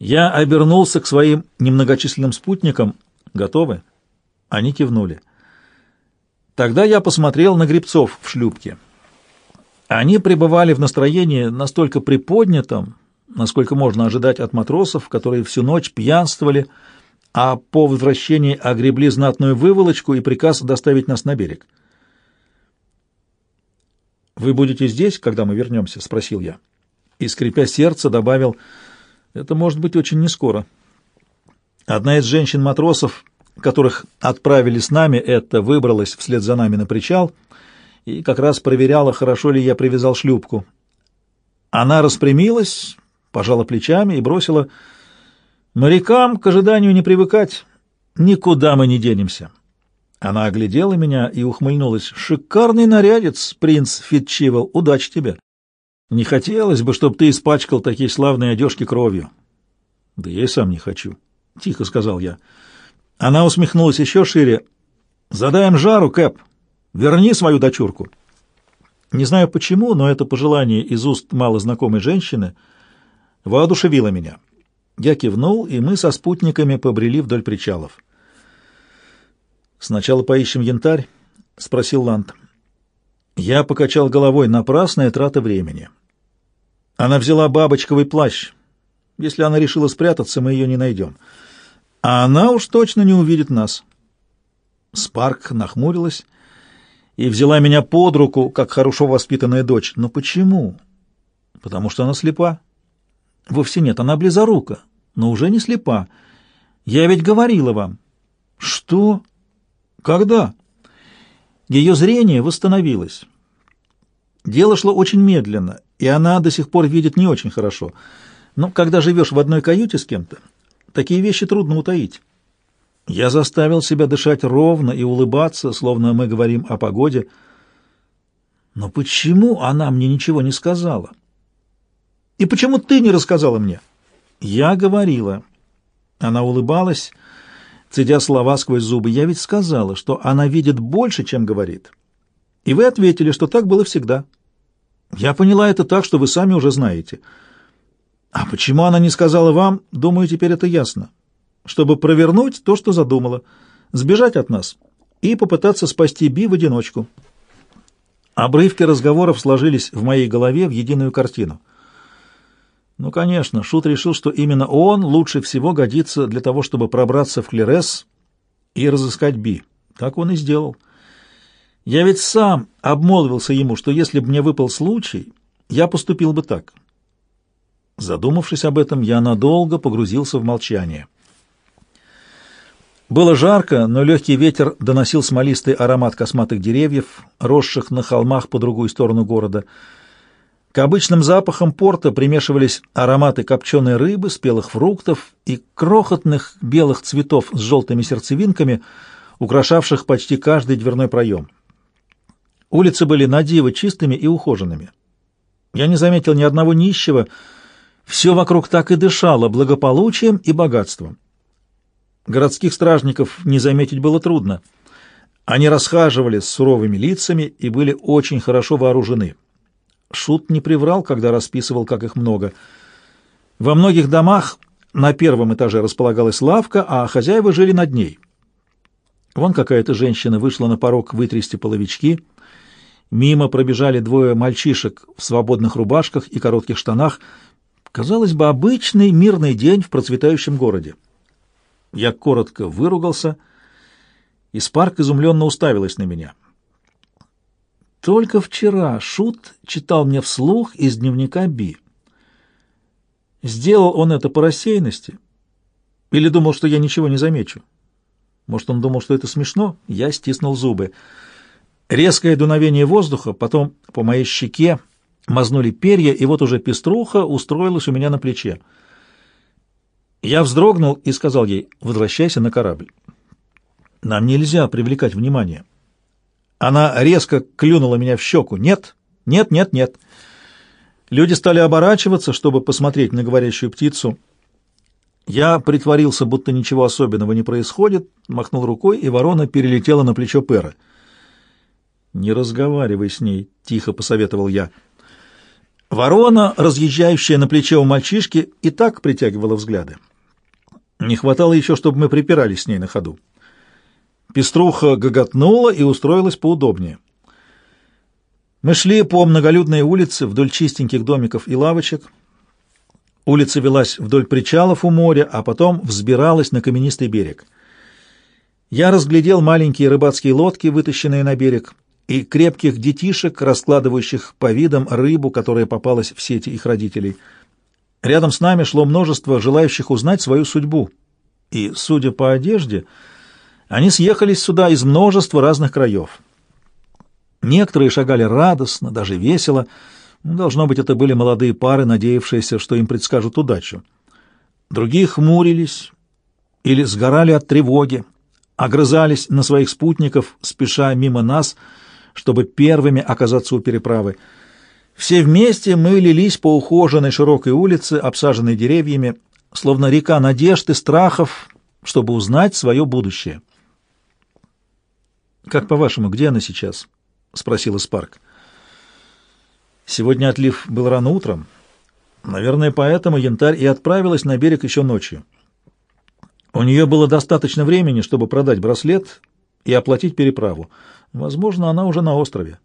Я обернулся к своим немногочисленным спутникам. Готовы? Они кивнули. Тогда я посмотрел на гребцов в шлюпке. Они пребывали в настроении настолько приподнятом, насколько можно ожидать от матросов, которые всю ночь пьянствовали, а по возвращении огребли знатную выволочку и приказ доставить нас на берег. «Вы будете здесь, когда мы вернемся?» — спросил я. И, скрипя сердце, добавил, «Это может быть очень нескоро». Одна из женщин-матросов, которых отправили с нами, это выбралась вслед за нами на причал и как раз проверяла, хорошо ли я привязал шлюпку. Она распрямилась, пожала плечами и бросила, «Морякам к ожиданию не привыкать, никуда мы не денемся». Она оглядела меня и ухмыльнулась. «Шикарный нарядец, принц Фитчивел, удачи тебе!» «Не хотелось бы, чтобы ты испачкал такие славные одежки кровью». «Да я и сам не хочу», — тихо сказал я. Она усмехнулась еще шире. «Задаем жару, Кэп. Верни свою дочурку». Не знаю почему, но это пожелание из уст малознакомой женщины воодушевило меня. Я кивнул, и мы со спутниками побрели вдоль причалов. «Сначала поищем янтарь?» — спросил Ланд. Я покачал головой. Напрасная трата времени. Она взяла бабочковый плащ. Если она решила спрятаться, мы ее не найдем. А она уж точно не увидит нас. Спарк нахмурилась и взяла меня под руку, как хорошо воспитанная дочь. Но почему? Потому что она слепа. Вовсе нет, она близорука, но уже не слепа. Я ведь говорила вам. Что? Когда? Ее зрение восстановилось. Дело шло очень медленно, и она до сих пор видит не очень хорошо. Но когда живешь в одной каюте с кем-то, такие вещи трудно утаить. Я заставил себя дышать ровно и улыбаться, словно мы говорим о погоде. Но почему она мне ничего не сказала? И почему ты не рассказала мне? Я говорила. Она улыбалась, цедя слова сквозь зубы. Я ведь сказала, что она видит больше, чем говорит. И вы ответили, что так было всегда. Я поняла это так, что вы сами уже знаете. А почему она не сказала вам, думаю, теперь это ясно. Чтобы провернуть то, что задумала, сбежать от нас и попытаться спасти Би в одиночку. Обрывки разговоров сложились в моей голове в единую картину. Ну, конечно, Шут решил, что именно он лучше всего годится для того, чтобы пробраться в Клерес и разыскать Би. Так он и сделал. Я ведь сам обмолвился ему, что если бы мне выпал случай, я поступил бы так. Задумавшись об этом, я надолго погрузился в молчание. Было жарко, но легкий ветер доносил смолистый аромат косматых деревьев, росших на холмах по другую сторону города. К обычным запахам порта примешивались ароматы копченой рыбы, спелых фруктов и крохотных белых цветов с желтыми сердцевинками, украшавших почти каждый дверной проем. Улицы были надиво чистыми и ухоженными. Я не заметил ни одного нищего, все вокруг так и дышало благополучием и богатством. Городских стражников не заметить было трудно. Они расхаживали с суровыми лицами и были очень хорошо вооружены. Шут не приврал, когда расписывал, как их много. Во многих домах на первом этаже располагалась лавка, а хозяева жили над ней. Вон какая-то женщина вышла на порог вытрясти половички — Мимо пробежали двое мальчишек в свободных рубашках и коротких штанах. Казалось бы, обычный мирный день в процветающем городе. Я коротко выругался, и Спарк изумленно уставилась на меня. Только вчера Шут читал мне вслух из дневника Би. Сделал он это по рассеянности? Или думал, что я ничего не замечу? Может, он думал, что это смешно? Я стиснул зубы. Резкое дуновение воздуха, потом по моей щеке мазнули перья, и вот уже пеструха устроилась у меня на плече. Я вздрогнул и сказал ей, возвращайся на корабль. Нам нельзя привлекать внимание. Она резко клюнула меня в щеку. Нет, нет, нет, нет. Люди стали оборачиваться, чтобы посмотреть на говорящую птицу. Я притворился, будто ничего особенного не происходит, махнул рукой, и ворона перелетела на плечо Пэра. «Не разговаривай с ней», — тихо посоветовал я. Ворона, разъезжающая на плече у мальчишки, и так притягивала взгляды. Не хватало еще, чтобы мы припирались с ней на ходу. Пеструха гоготнула и устроилась поудобнее. Мы шли по многолюдной улице вдоль чистеньких домиков и лавочек. Улица велась вдоль причалов у моря, а потом взбиралась на каменистый берег. Я разглядел маленькие рыбацкие лодки, вытащенные на берег, и крепких детишек, раскладывающих по видам рыбу, которая попалась в сети их родителей. Рядом с нами шло множество желающих узнать свою судьбу. И, судя по одежде, они съехались сюда из множества разных краев. Некоторые шагали радостно, даже весело. Должно быть, это были молодые пары, надеявшиеся, что им предскажут удачу. Другие хмурились или сгорали от тревоги, огрызались на своих спутников, спеша мимо нас, чтобы первыми оказаться у переправы. Все вместе мы лились по ухоженной широкой улице, обсаженной деревьями, словно река надежд и страхов, чтобы узнать свое будущее. «Как по-вашему, где она сейчас?» — спросила Спарк. Сегодня отлив был рано утром. Наверное, поэтому янтарь и отправилась на берег еще ночью. У нее было достаточно времени, чтобы продать браслет и оплатить переправу. Возможно, она уже на острове.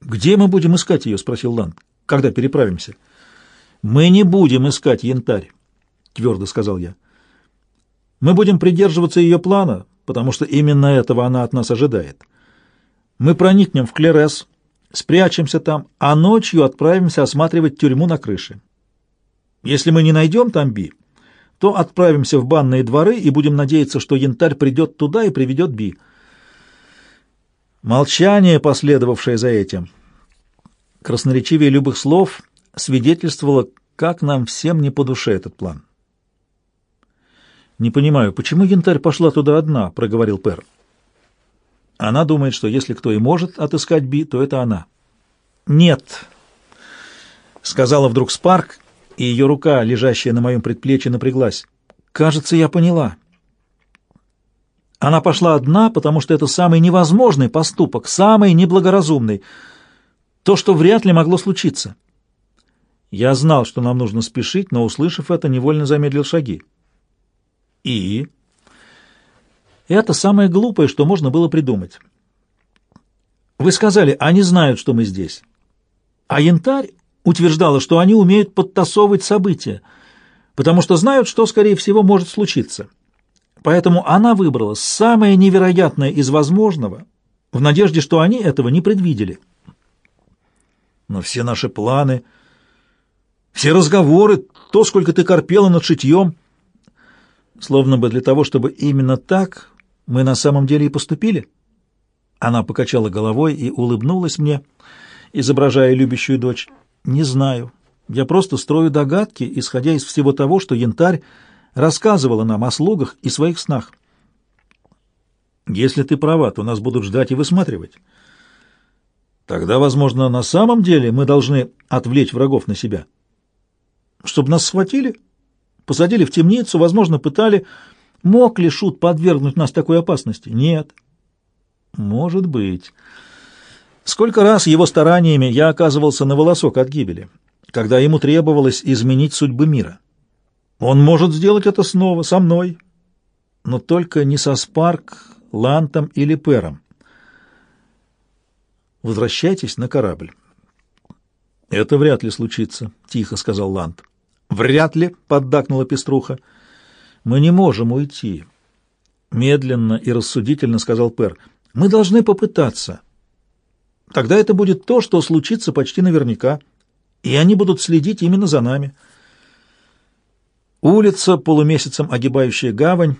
«Где мы будем искать ее?» — спросил Ланд. «Когда переправимся?» «Мы не будем искать янтарь», — твердо сказал я. «Мы будем придерживаться ее плана, потому что именно этого она от нас ожидает. Мы проникнем в Клерес, спрячемся там, а ночью отправимся осматривать тюрьму на крыше. Если мы не найдем там Би, то отправимся в банные дворы и будем надеяться, что янтарь придет туда и приведет Би. Молчание, последовавшее за этим, красноречивее любых слов, свидетельствовало, как нам всем не по душе этот план. «Не понимаю, почему янтарь пошла туда одна?» — проговорил Пер. Она думает, что если кто и может отыскать Би, то это она. «Нет», — сказала вдруг Спарк, и ее рука, лежащая на моем предплечье, напряглась. «Кажется, я поняла». Она пошла одна, потому что это самый невозможный поступок, самый неблагоразумный, то, что вряд ли могло случиться. Я знал, что нам нужно спешить, но, услышав это, невольно замедлил шаги. И это самое глупое, что можно было придумать. Вы сказали, они знают, что мы здесь. А янтарь утверждала, что они умеют подтасовывать события, потому что знают, что, скорее всего, может случиться. Поэтому она выбрала самое невероятное из возможного, в надежде, что они этого не предвидели. Но все наши планы, все разговоры, то, сколько ты корпела над шитьем, словно бы для того, чтобы именно так мы на самом деле и поступили?» Она покачала головой и улыбнулась мне, изображая любящую дочь. «Не знаю. Я просто строю догадки, исходя из всего того, что янтарь рассказывала нам о слугах и своих снах. Если ты права, то нас будут ждать и высматривать. Тогда, возможно, на самом деле мы должны отвлечь врагов на себя. Чтобы нас схватили, посадили в темницу, возможно, пытали, Мог ли Шут подвергнуть нас такой опасности? Нет. Может быть. Сколько раз его стараниями я оказывался на волосок от гибели, когда ему требовалось изменить судьбы мира. Он может сделать это снова, со мной, но только не со Спарк, Лантом или Пером. Возвращайтесь на корабль. Это вряд ли случится, тихо сказал Лант. Вряд ли, поддакнула Пеструха. Мы не можем уйти. Медленно и рассудительно сказал Пер. Мы должны попытаться. Тогда это будет то, что случится почти наверняка, и они будут следить именно за нами. Улица, полумесяцем огибающая гавань,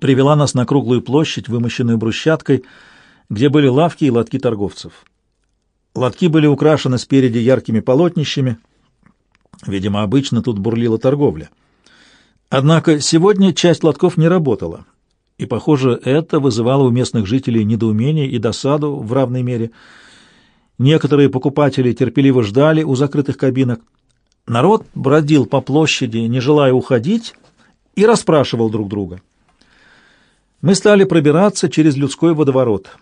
привела нас на круглую площадь, вымощенную брусчаткой, где были лавки и лотки торговцев. Лотки были украшены спереди яркими полотнищами. Видимо, обычно тут бурлила торговля. Однако сегодня часть лотков не работала, и, похоже, это вызывало у местных жителей недоумение и досаду в равной мере. Некоторые покупатели терпеливо ждали у закрытых кабинок. Народ бродил по площади, не желая уходить, и расспрашивал друг друга. Мы стали пробираться через людской водоворот.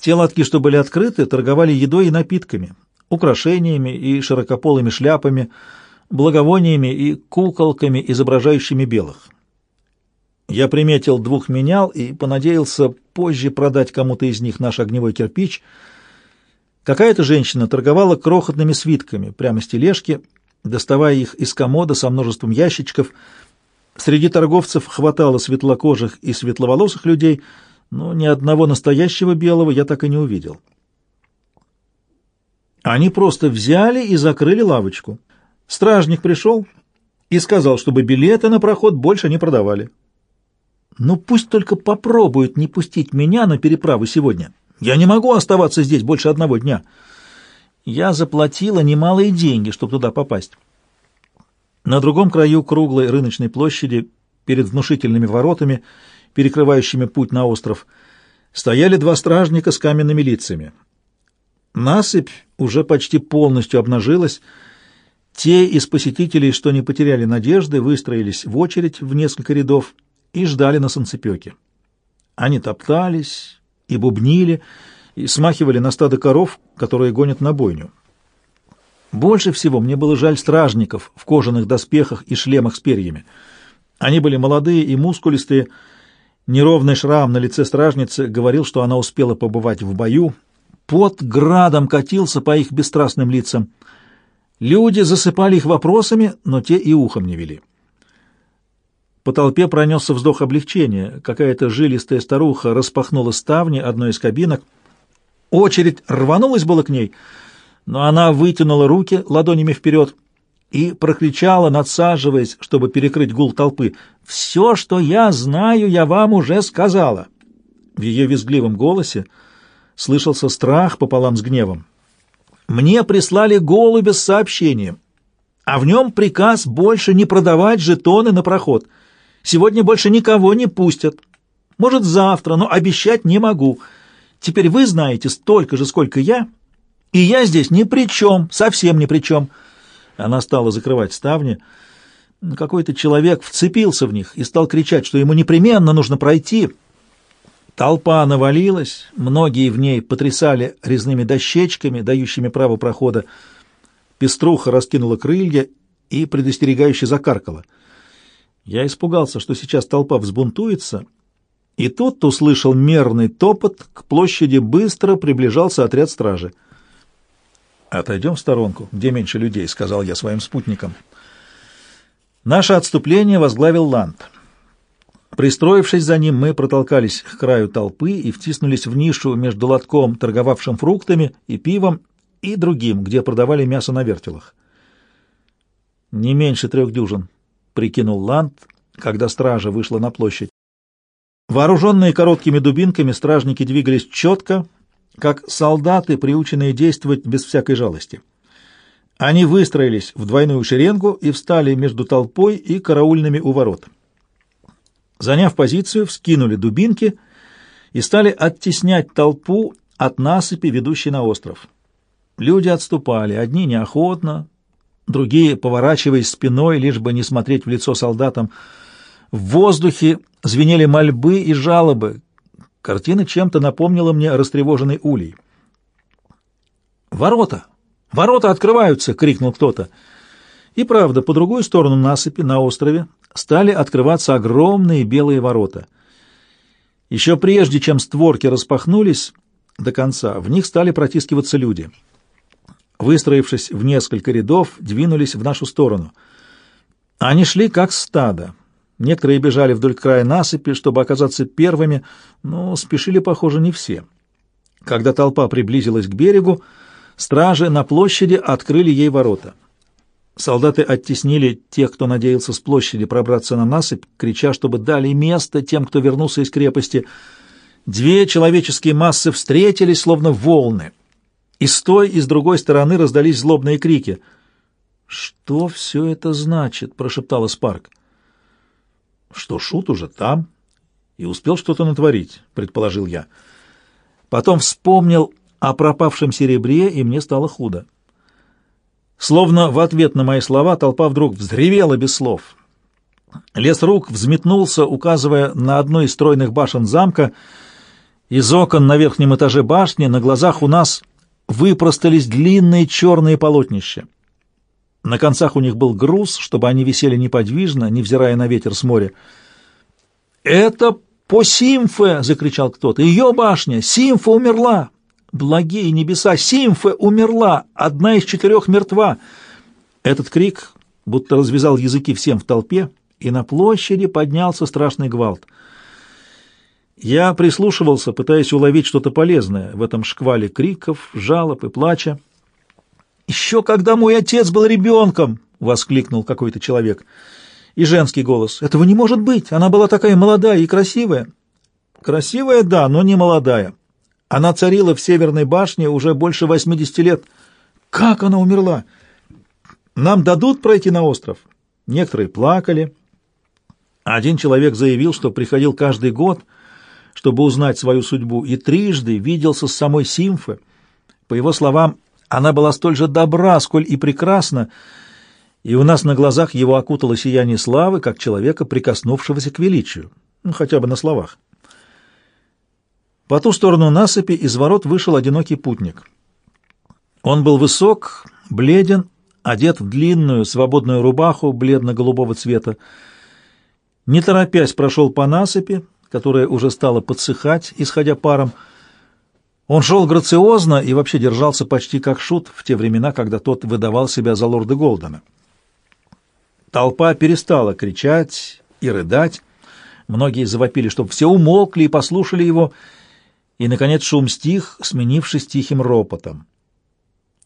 Те лотки, что были открыты, торговали едой и напитками. украшениями и широкополыми шляпами, благовониями и куколками, изображающими белых. Я приметил двух менял и понадеялся позже продать кому-то из них наш огневой кирпич. Какая-то женщина торговала крохотными свитками прямо с тележки, доставая их из комода со множеством ящичков. Среди торговцев хватало светлокожих и светловолосых людей, но ни одного настоящего белого я так и не увидел. Они просто взяли и закрыли лавочку. Стражник пришел и сказал, чтобы билеты на проход больше не продавали. Ну пусть только попробуют не пустить меня на переправу сегодня. Я не могу оставаться здесь больше одного дня. Я заплатила немалые деньги, чтобы туда попасть. На другом краю круглой рыночной площади, перед внушительными воротами, перекрывающими путь на остров, стояли два стражника с каменными лицами. Насыпь уже почти полностью обнажилась. Те из посетителей, что не потеряли надежды, выстроились в очередь в несколько рядов и ждали на солнцепеке. Они топтались и бубнили, и смахивали на стадо коров, которые гонят на бойню. Больше всего мне было жаль стражников в кожаных доспехах и шлемах с перьями. Они были молодые и мускулистые. Неровный шрам на лице стражницы говорил, что она успела побывать в бою. Пот градом катился по их бесстрастным лицам. Люди засыпали их вопросами, но те и ухом не вели. По толпе пронесся вздох облегчения. Какая-то жилистая старуха распахнула ставни одной из кабинок. Очередь рванулась было к ней, но она вытянула руки ладонями вперед и прокричала, надсаживаясь, чтобы перекрыть гул толпы. «Все, что я знаю, я вам уже сказала!» В ее визгливом голосе слышался страх пополам с гневом. «Мне прислали голубя с сообщением, а в нем приказ больше не продавать жетоны на проход». Сегодня больше никого не пустят. Может, завтра, но обещать не могу. Теперь вы знаете столько же, сколько я, и я здесь ни при чем, совсем ни при чем». Она стала закрывать ставни. Какой-то человек вцепился в них и стал кричать, что ему непременно нужно пройти. Толпа навалилась, многие в ней потрясали резными дощечками, дающими право прохода. Пеструха раскинула крылья и предостерегающе закаркала — я испугался, что сейчас толпа взбунтуется, и тут услышал мерный топот, к площади быстро приближался отряд стражи. «Отойдем в сторонку, где меньше людей», — сказал я своим спутникам. Наше отступление возглавил Ланд. Пристроившись за ним, мы протолкались к краю толпы и втиснулись в нишу между лотком, торговавшим фруктами и пивом, и другим, где продавали мясо на вертелах. Не меньше трех дюжин — прикинул Ланд, когда стража вышла на площадь. Вооруженные короткими дубинками, стражники двигались четко, как солдаты, приученные действовать без всякой жалости. Они выстроились в двойную шеренгу и встали между толпой и караульными у ворот. Заняв позицию, вскинули дубинки и стали оттеснять толпу от насыпи, ведущей на остров. Люди отступали, одни неохотно, другие, поворачиваясь спиной, лишь бы не смотреть в лицо солдатам. В воздухе звенели мольбы и жалобы. Картина чем-то напомнила мне растревоженный улей. «Ворота! Ворота открываются!» — крикнул кто-то. И правда, по другую сторону насыпи, на острове, стали открываться огромные белые ворота. Еще прежде, чем створки распахнулись до конца, в них стали протискиваться люди — выстроившись в несколько рядов, двинулись в нашу сторону. Они шли как стадо. Некоторые бежали вдоль края насыпи, чтобы оказаться первыми, но спешили, похоже, не все. Когда толпа приблизилась к берегу, стражи на площади открыли ей ворота. Солдаты оттеснили тех, кто надеялся с площади пробраться на насыпь, крича, чтобы дали место тем, кто вернулся из крепости. Две человеческие массы встретились, словно волны — и с той, и с другой стороны раздались злобные крики. «Что все это значит?» — прошептала Спарк. «Что Шут уже там и успел что-то натворить», — предположил я. Потом вспомнил о пропавшем серебре, и мне стало худо. Словно в ответ на мои слова толпа вдруг взревела без слов. Лес рук взметнулся, указывая на одну из стройных башен замка. Из окон на верхнем этаже башни на глазах у нас выпростались длинные черные полотнища. На концах у них был груз, чтобы они висели неподвижно, невзирая на ветер с моря. «Это по Симфе!» — закричал кто-то. «Ее башня! Симфа умерла! Благие небеса! Симфа умерла! Одна из четырех мертва!» Этот крик будто развязал языки всем в толпе, и на площади поднялся страшный гвалт. Я прислушивался, пытаясь уловить что-то полезное в этом шквале криков, жалоб и плача. «Еще когда мой отец был ребенком!» — воскликнул какой-то человек. И женский голос. «Этого не может быть! Она была такая молодая и красивая!» «Красивая, да, но не молодая. Она царила в Северной башне уже больше восьмидесяти лет. Как она умерла? Нам дадут пройти на остров?» Некоторые плакали. Один человек заявил, что приходил каждый год, чтобы узнать свою судьбу, и трижды виделся с самой Симфой. По его словам, она была столь же добра, сколь и прекрасна, и у нас на глазах его окутало сияние славы, как человека, прикоснувшегося к величию, ну, хотя бы на словах. По ту сторону насыпи из ворот вышел одинокий путник. Он был высок, бледен, одет в длинную свободную рубаху бледно-голубого цвета. Не торопясь прошел по насыпи, которая уже стала подсыхать, исходя паром, он шел грациозно и вообще держался почти как шут в те времена, когда тот выдавал себя за лорда Голдена. Толпа перестала кричать и рыдать. Многие завопили, чтобы все умолкли и послушали его, и, наконец, шум стих, сменившись тихим ропотом.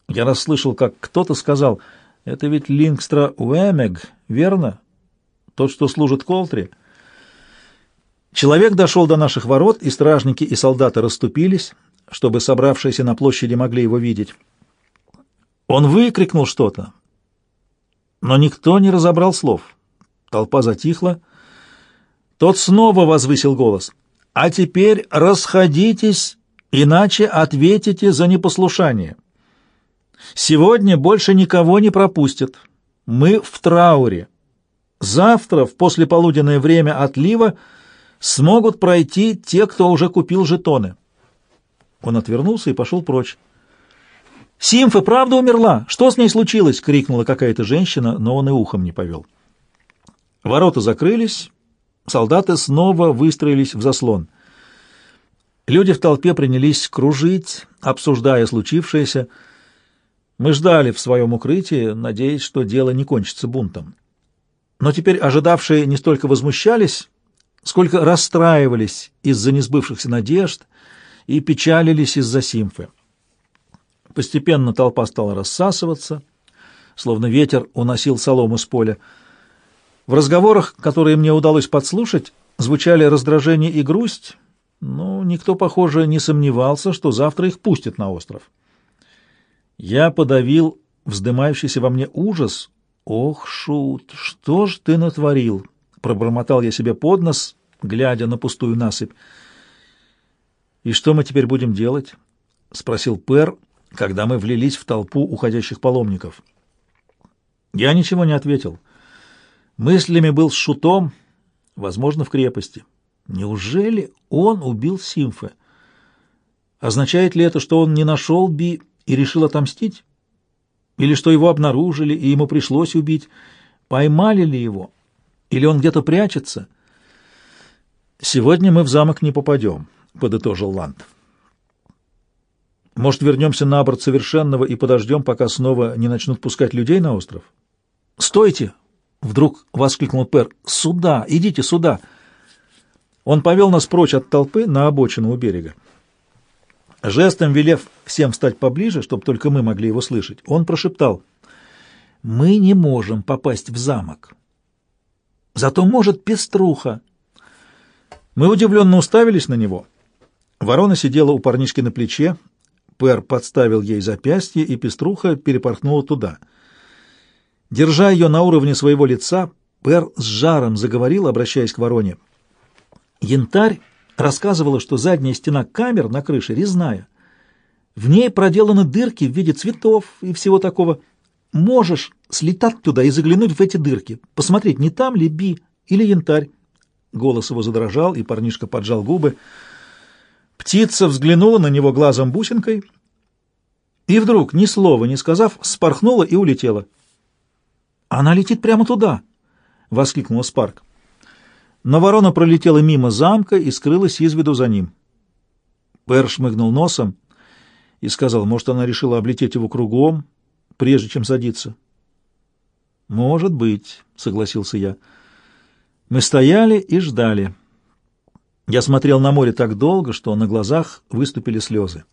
Я расслышал, как кто-то сказал, «Это ведь Лингстра Уэмег, верно? Тот, что служит Колтри?» Человек дошел до наших ворот, и стражники и солдаты расступились, чтобы собравшиеся на площади могли его видеть. Он выкрикнул что-то, но никто не разобрал слов. Толпа затихла. Тот снова возвысил голос. «А теперь расходитесь, иначе ответите за непослушание. Сегодня больше никого не пропустят. Мы в трауре. Завтра, в послеполуденное время отлива, смогут пройти те, кто уже купил жетоны». Он отвернулся и пошел прочь. «Симфа правда умерла? Что с ней случилось?» — крикнула какая-то женщина, но он и ухом не повел. Ворота закрылись, солдаты снова выстроились в заслон. Люди в толпе принялись кружить, обсуждая случившееся. Мы ждали в своем укрытии, надеясь, что дело не кончится бунтом. Но теперь ожидавшие не столько возмущались, сколько расстраивались из-за несбывшихся надежд — и печалились из-за Симфы. Постепенно толпа стала рассасываться, словно ветер уносил солому с поля. В разговорах, которые мне удалось подслушать, звучали раздражение и грусть, но никто, похоже, не сомневался, что завтра их пустят на остров. Я подавил вздымающийся во мне ужас. «Ох, Шут, что ж ты натворил?» — пробормотал я себе под нос, глядя на пустую насыпь. «И что мы теперь будем делать?» — спросил Пер, когда мы влились в толпу уходящих паломников. Я ничего не ответил. Мыслями был с шутом, возможно, в крепости. Неужели он убил Симфа? Означает ли это, что он не нашел Би и решил отомстить? Или что его обнаружили, и ему пришлось убить? Поймали ли его? Или он где-то прячется? Сегодня мы в замок не попадем. — подытожил Ланд. «Может, вернемся на борт совершенного и подождем, пока снова не начнут пускать людей на остров?» «Стойте!» — вдруг воскликнул Пер. «Сюда! Идите сюда!» Он повел нас прочь от толпы на обочину у берега. Жестом велев всем встать поближе, чтобы только мы могли его слышать, он прошептал, «Мы не можем попасть в замок. Зато может пеструха». Мы удивленно уставились на него — Ворона сидела у парнишки на плече, Пер подставил ей запястье, и пеструха перепорхнула туда. Держа ее на уровне своего лица, Пер с жаром заговорил, обращаясь к вороне. Янтарь рассказывала, что задняя стена камер на крыше резная. В ней проделаны дырки в виде цветов и всего такого. Можешь слетать туда и заглянуть в эти дырки, посмотреть, не там ли Би или янтарь. Голос его задрожал, и парнишка поджал губы. Птица взглянула на него глазом-бусинкой, И вдруг, ни слова не сказав, спорхнула и улетела. «Она летит прямо туда!» — воскликнула Спарк. Но ворона пролетела мимо замка и скрылась из виду за ним. Пэр шмыгнул носом и сказал, может, она решила облететь его кругом, прежде чем садиться. «Может быть», — согласился я. Мы стояли и ждали. Я смотрел на море так долго, что на глазах выступили слезы.